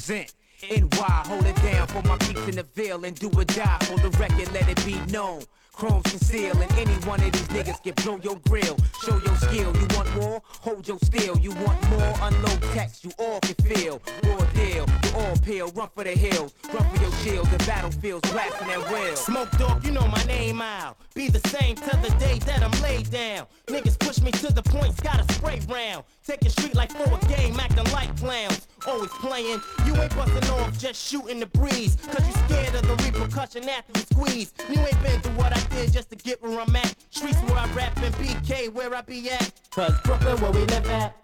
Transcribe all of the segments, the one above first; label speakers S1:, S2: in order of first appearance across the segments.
S1: represent. NY, hold it down for my peeps in the veil and do or die for the record, let it be known. Chrome's conceal and any one of these niggas can blow your grill. Show your skill. You want more? Hold your steel. You want more? Unload text. You all can feel. Raw deal. You all peel. Run for the hills. Run for your shields. The battlefields blasting that will.
S2: Smoke dog, you know my name out. Be the same till the day that I'm laid down. Niggas push me to the points, got a spray round. Taking street like for a game, acting like clowns. Always playing, you ain't busting off, just shooting the breeze. Cause you scared of the repercussion after you squeeze. You ain't been through what I did just to get where I'm at. Streets where I rap and BK where I be at. Cause Brooklyn where we live at.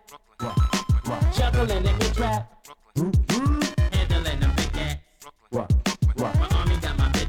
S2: Juggling in the trap. Handling them big cat. My army got my big.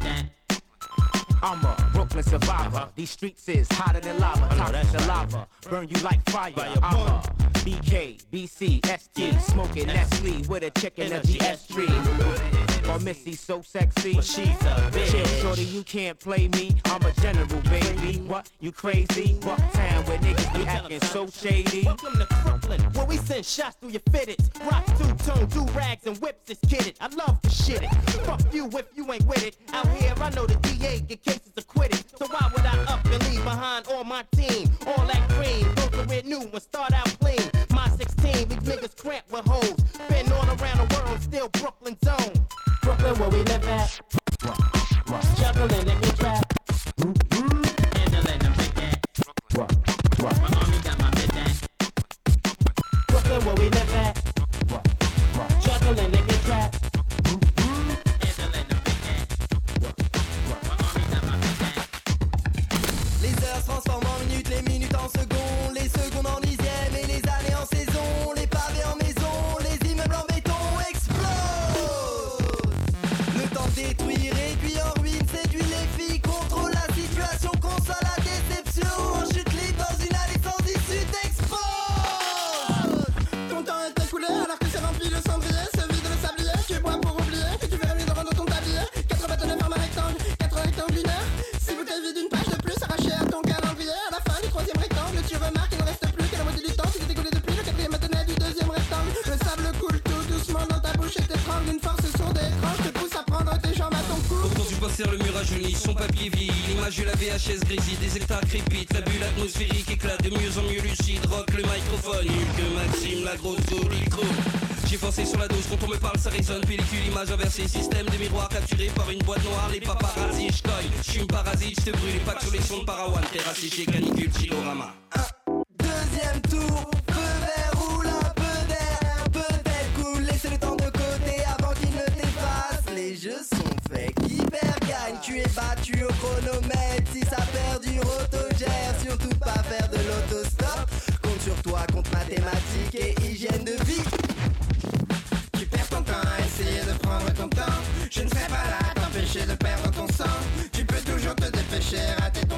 S1: I'm a Brooklyn survivor. These streets is hotter than lava. Toxic lava. Burn you like fire. I'm a BK, BC, ST. Smoking Nestle with a chicken the S tree. Or Missy so sexy.
S2: But she's a bitch.
S1: Chill, shorty, you can't play me. I'm a general, baby. What? You crazy? Bucktown where niggas be acting so shady.
S2: Welcome to Brooklyn, where we send shots through your fitteds. Rock two-tone, do rags and whips is kidded. I love to shit it. Fuck you if you ain't with it. Out here, I know the DA get cases acquitted. So why would I up and leave behind all my team? All that cream, go career new and start out clean. My 16, these niggas cramped with hoes. Been all around the world, still Brooklyn, where we live at.
S3: J'ai forcé sur la dose, quand on me parle ça résonne, pellicule, image inversée, système des miroirs capturés par une boîte noire, les paparazzi, j'colle, j'suis une parasite, j'te brûle, les packs sur les sons de Parawan, terre asséchée, canicule, chilorama.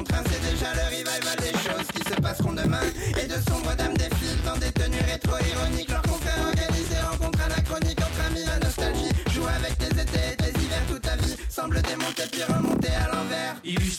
S4: C'est déjà le revival des choses qui se passeront demain. Et de sombres dames défilent dans des tenues rétro-ironiques. Leurs confrères organisés rencontrent anachroniques Entre amis la nostalgie. Joue avec tes étés et tes hivers toute ta vie. Semble démonter puis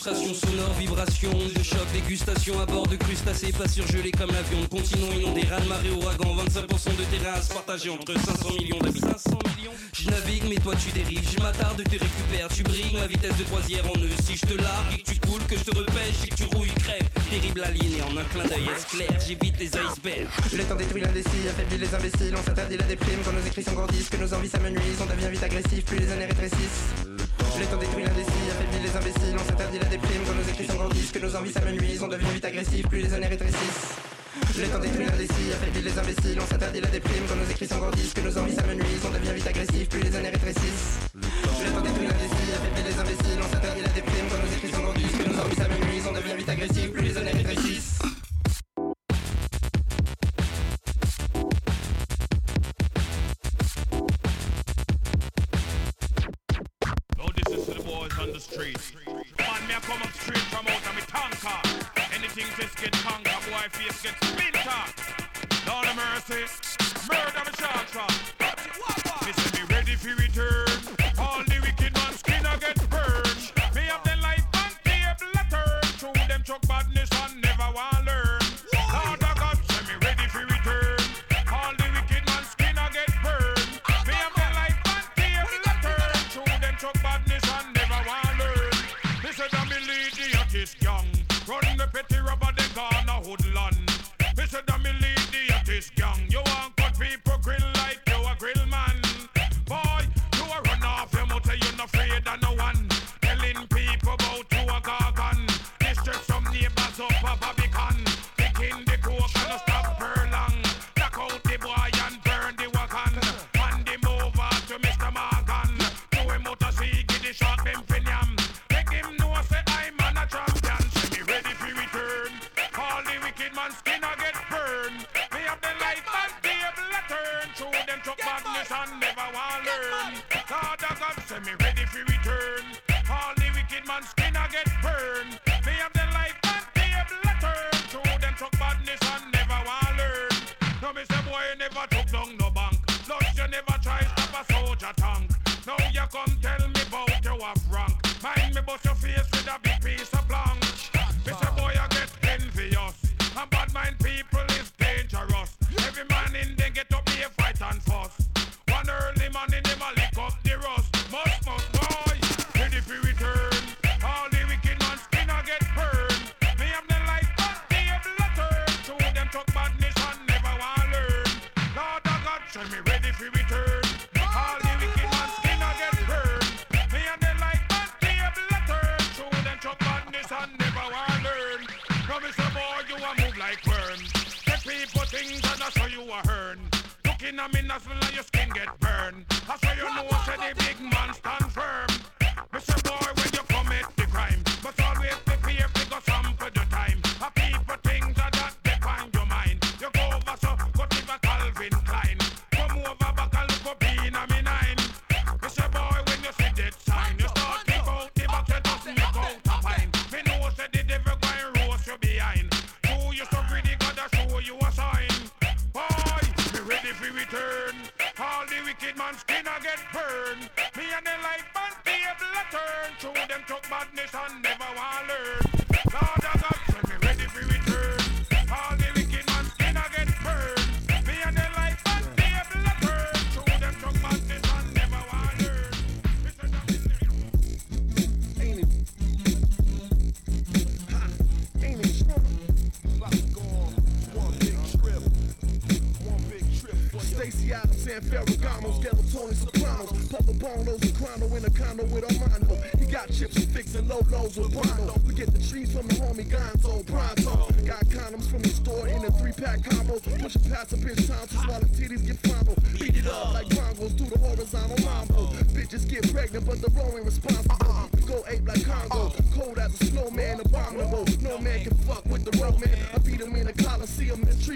S3: Illustration sonore, vibration, de choc, dégustation à bord de crustacés, pas surgelés comme l'avion. Continuons inondés, raz de marée, ouragan, 25% de terrasse partagée entre 500 millions d'habitants. 500 millions Je navigue, mais toi tu dérives, je m'attarde, te récupère, tu brilles, ma vitesse de croisière en eux. Si je te largue et que tu coules, que je te repêche et que tu rouilles, crève. Terrible aligné en un clin d'œil clair, j'évite les icebergs.
S4: Le temps détruit l'indécis, affaiblit les imbéciles On s'interdit la déprime quand nos écrits s'engourdissent Que nos envies s'amenuisent, on devient vite agressif Plus les années rétrécissent Le temps détruit l'indécis, affaiblit les imbéciles On s'interdit la déprime quand nos écrits s'engourdissent Que nos envies s'amenuisent, on devient vite agressif Plus les années rétrécissent le temps détruit l'indécis, affaiblit les imbéciles, on s'interdit la déprime quand nos écrits s'engourdissent, que nos envies s'amenuisent, on devient vite agressif, plus les années rétrécissent. Le temps détruit l'indécis, affaiblit les imbéciles, on s'interdit la déprime quand nos écrits s'engourdissent, que nos envies s'amenuisent, on devient vite agressif,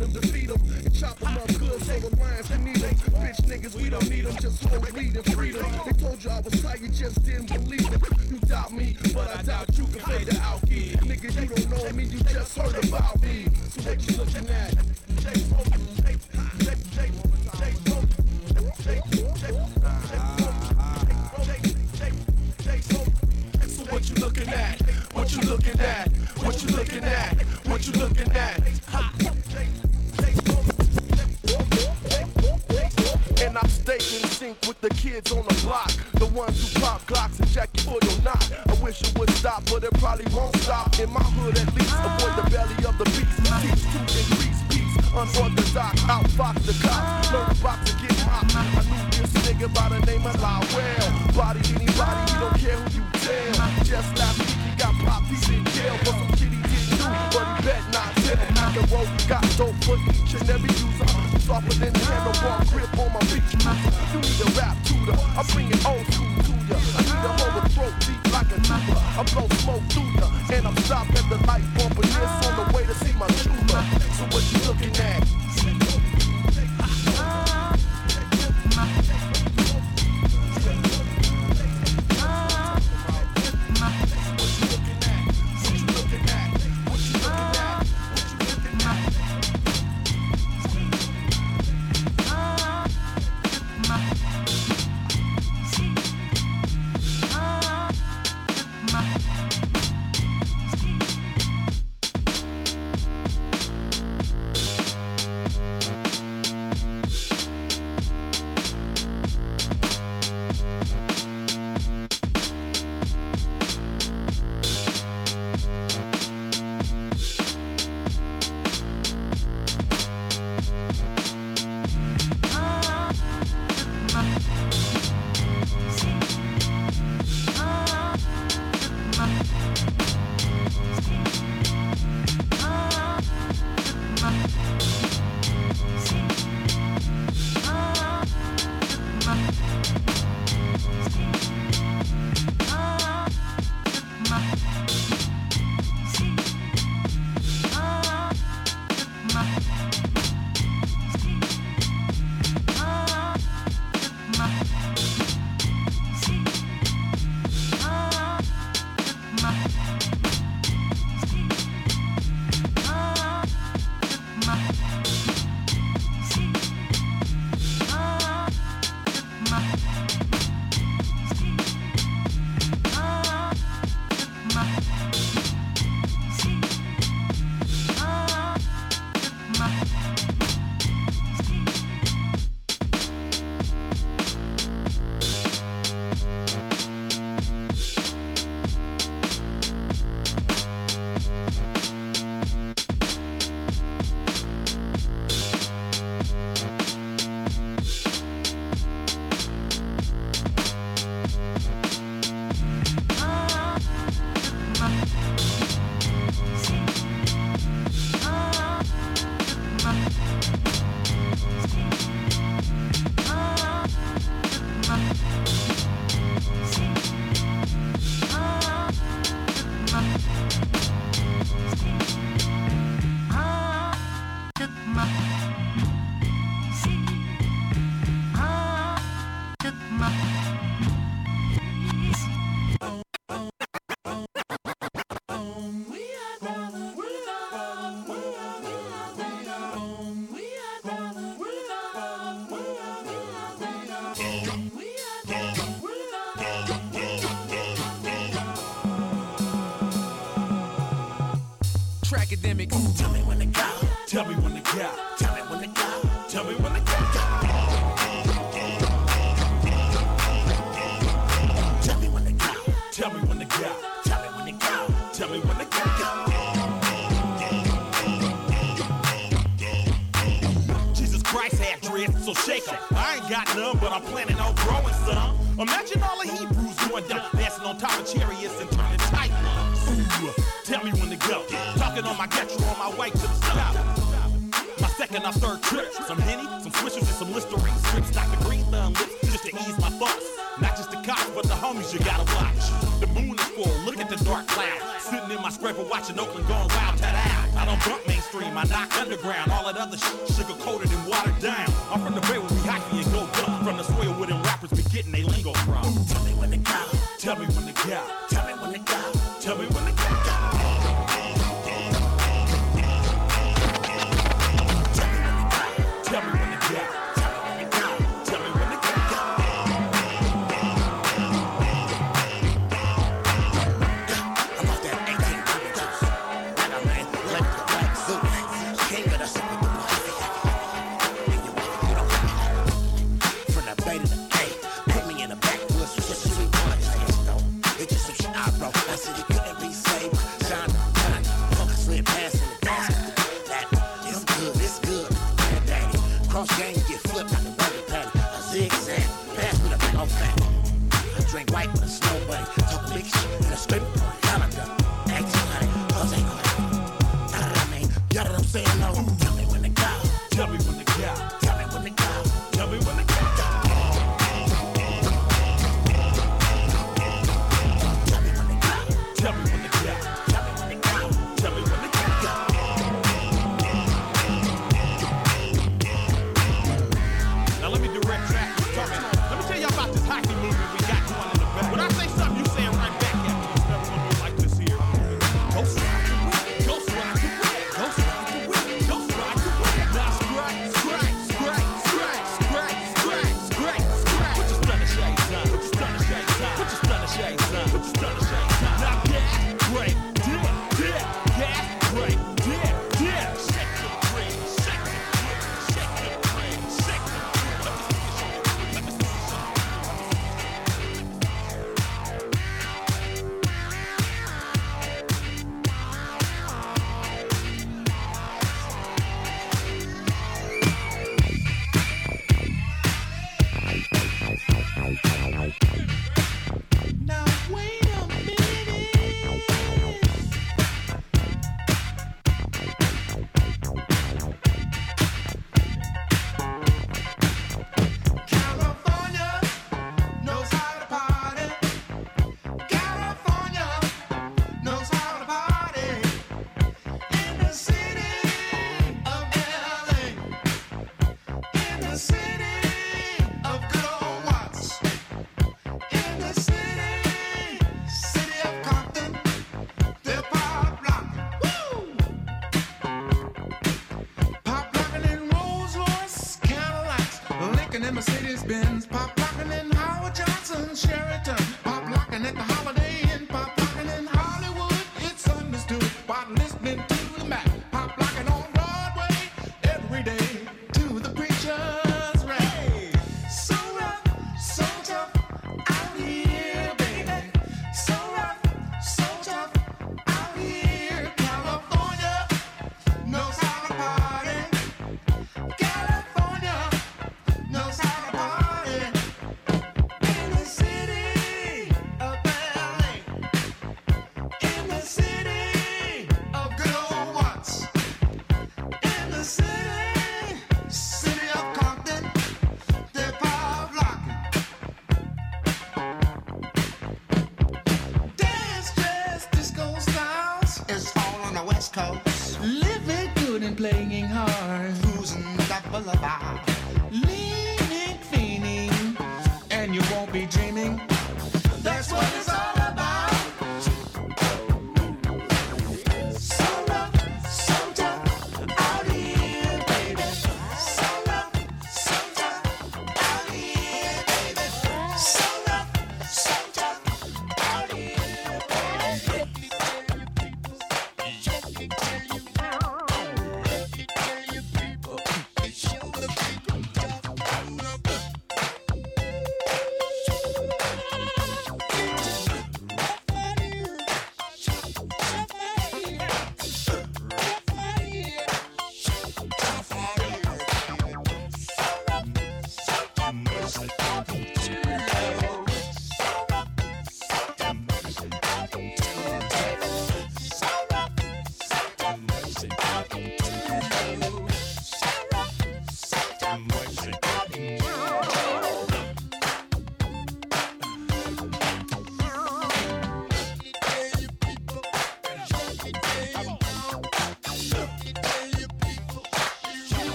S5: feed them, defeat them, and
S6: chop them up
S7: good so the lions can eat them. Bitch niggas, we don't need them, just hold weed and freedom. They told you I was tight, you just didn't believe it. You doubt me, but I doubt you can play the outkie. Niggas, you don't know me, you just heard about me. So what you looking at? What you looking at? What you looking at? What you looking at? What you looking at? with the kids on the block. The ones who pop Glocks and jack you for your knot. I wish it would stop, but it probably won't stop. In my hood, at least, avoid the belly of the beast. Teach to increase peace. Unorthodox, outfox the cops. Learn about to get hot. I knew this nigga by the name of Lowell. Body anybody, you don't care who you tell. Just last week, he got popped, he's in jail for some shitty bet not. The road got. Softer than handlebar grip on my. You need a rap tutor. I'm bringing old school to ya. I need a whole throat deep like a tuba. I blow smoke through ya. And I'm stopped at the light bumper. This on the way to see my tuba. So what you looking at?
S1: track academic.
S8: Tell me when to go. Tell me when to go. Tell me when to go. Tell me when to go. Tell me when to go. Tell me when to go. Tell me when to go. Tell me when to go. So shake 'em. I ain't got none, but I'm planning on growing some. Imagine all the heat I got you on my way to the top. My second or third trip, some henny, some swishers, and some listerine strips. Dr. Green thumb lips just to ease my thoughts. Not just the cops, but the homies you gotta watch. The moon is full, look at the dark cloud. Sitting in my scraper watching Oakland going wild, ta-da. I don't bump mainstream, I knock underground. All that other shit, sugar coated and watered down. I'm from the bay where we hockey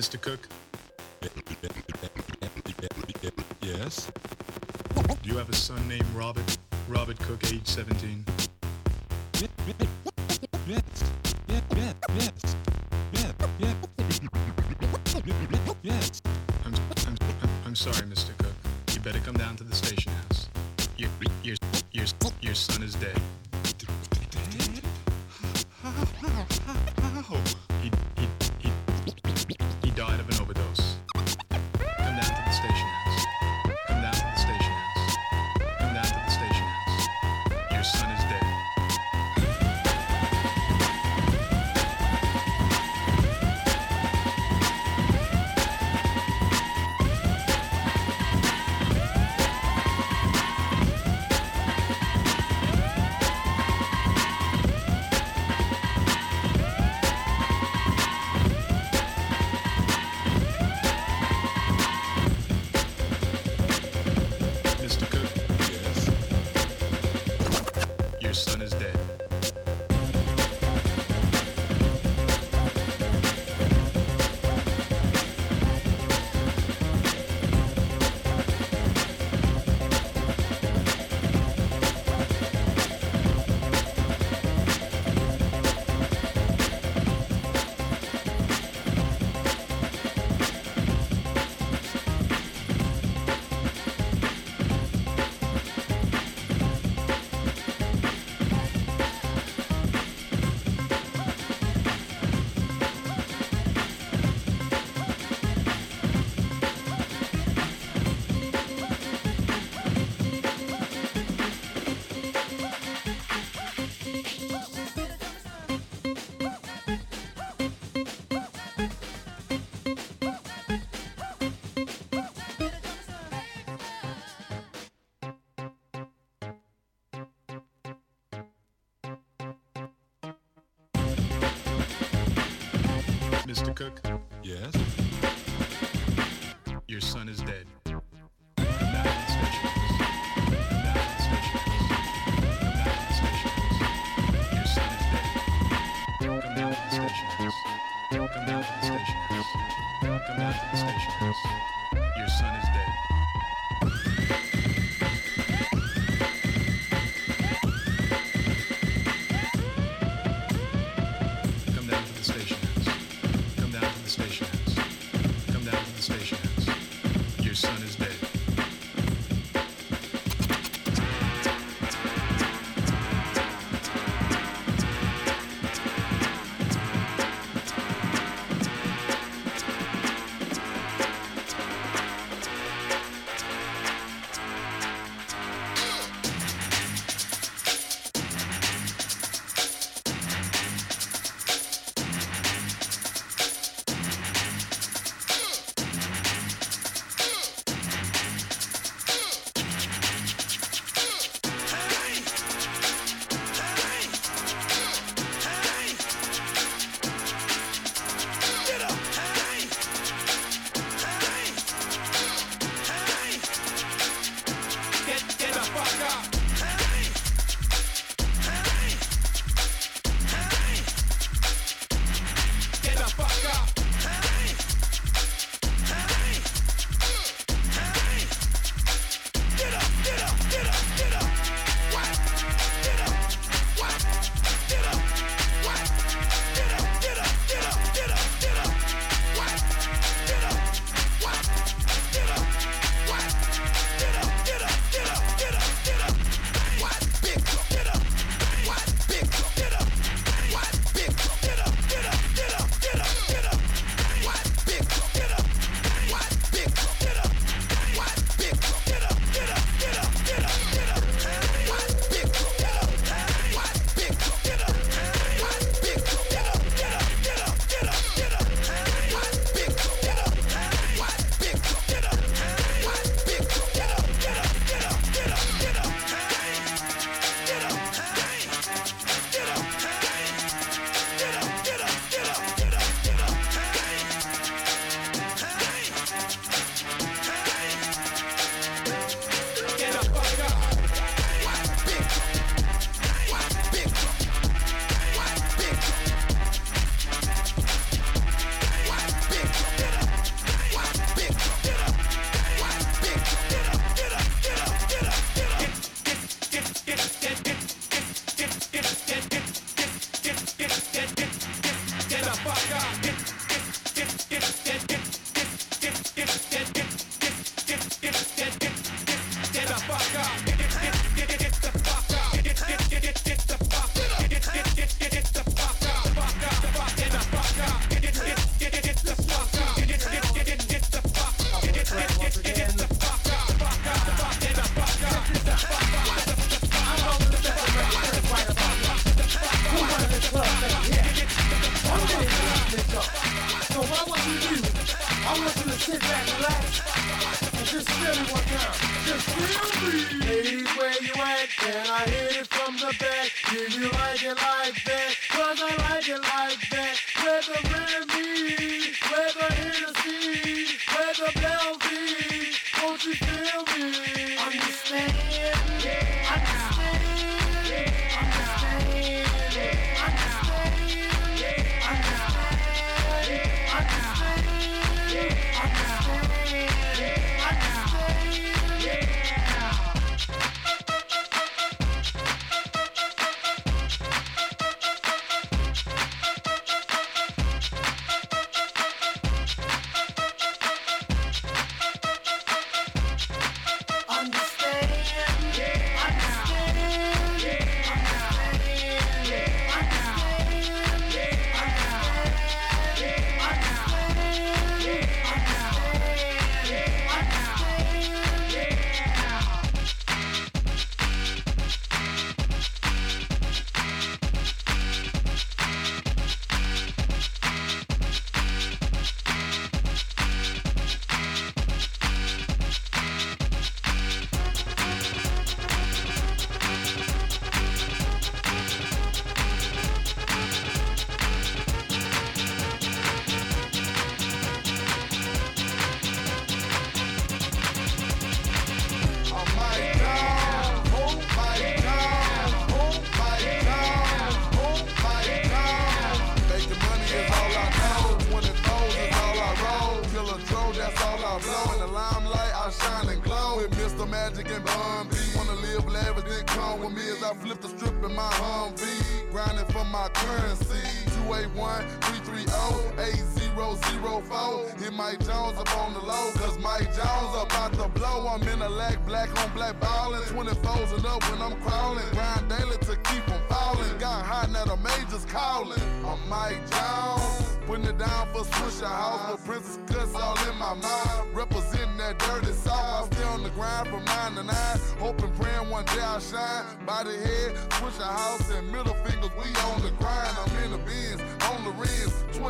S9: Mr. Cook? Yes? Do you have a son named Robert? Robert Cook, age 17? Yes, I'm, I'm, I'm sorry, Mr. Cook. You better come down to the station house. Your, your, your, your son is dead.
S10: Mr. Cook,
S5: Yes.
S10: your son is dead.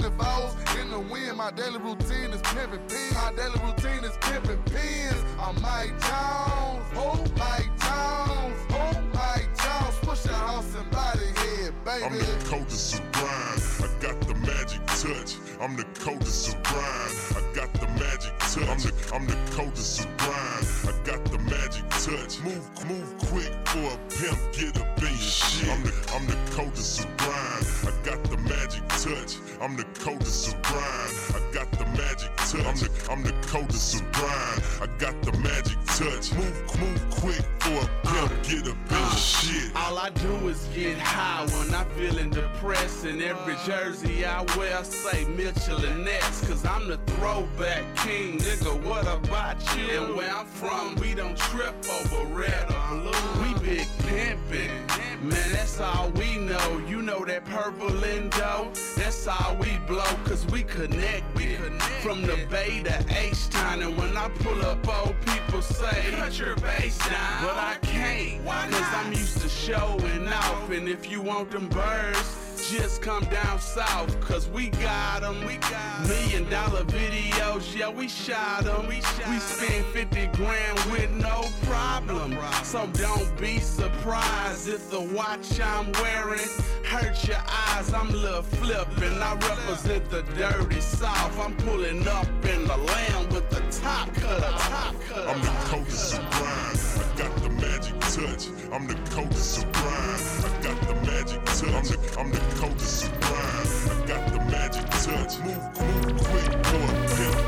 S8: 20 foes in the wind. My daily routine is pimping pins. My daily routine is pimping pins. I'm Mike Jones, oh Mike Jones, oh Mike Jones. Push the house and body head, baby.
S11: I'm the coldest of grind. I got the magic touch. I'm the coldest of grind. I got the magic touch. I'm the, I'm the coldest of grind. I got the magic touch. Move move quick for a pimp, get up in shit. I'm the I'm the coldest of grind. I got the magic touch. I'm the coldest of grind. I got the magic touch. I'm the I'm the coldest of grind. I got the magic touch. Move move quick for a pimp, get up in your shit.
S12: All I do is get high when I'm feeling depressed. And every jersey I wear say Mitchell and Ness. Cause I'm the throwback king, nigga. What about you? And where I'm from, we don't trip over red or blue. We big pimpin'. Man, that's all we know. You know that purple Indo? That's all we blow, cause we connected. From the Bay to H-Town. And when I pull up, old people say, Cut your bass down. But I can't, cause I'm used to showing off. And if you want them birds, just come down south, cause we got 'em. We got million dollar videos, yeah, we shot 'em. We, we spent 50 grand with no problem. So don't be surprised if the watch I'm wearing hurt your eyes. I'm Lil Flip and I represent the dirty south. I'm pulling up in the land with the top cutter. Top cutter.
S11: I'm the coldest of grind. I got touch. I'm the coldest of grind. I got the magic touch. I'm the, I'm the coldest of grind. I got the magic touch. Move, move quick, boy. Pimp,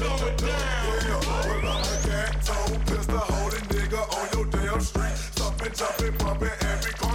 S7: Yeah, we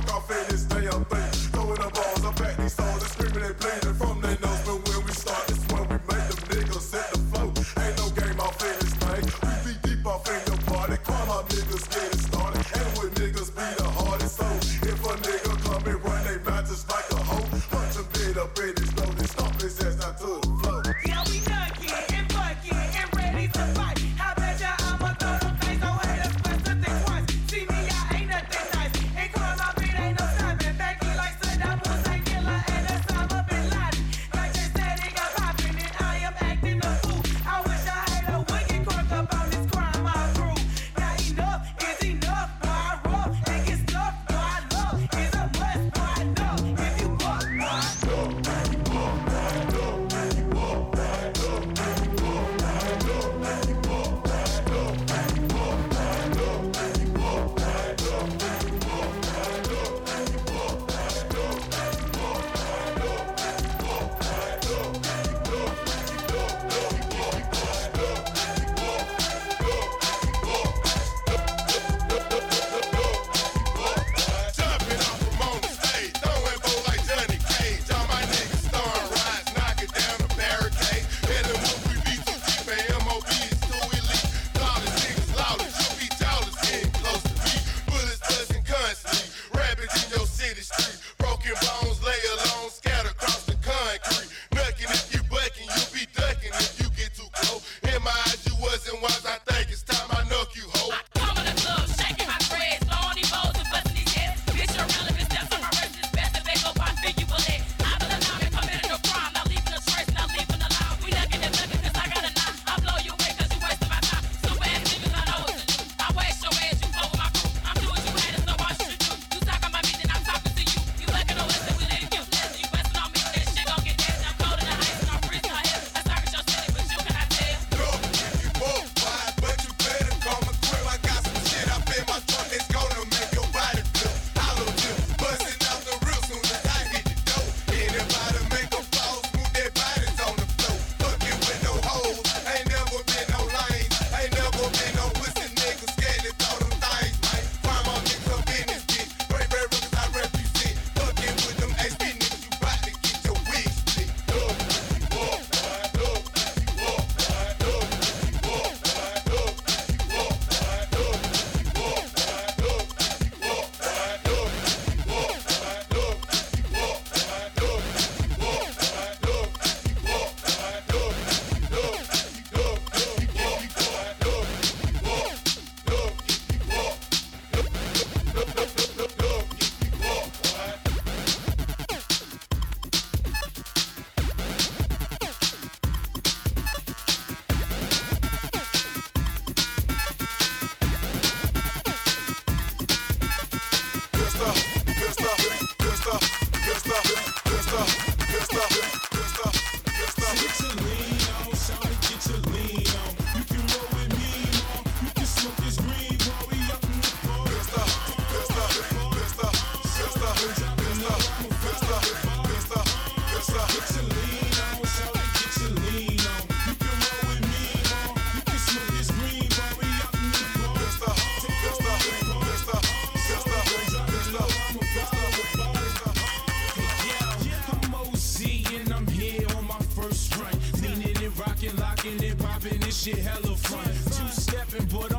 S13: shit hella fun. Two stepping, but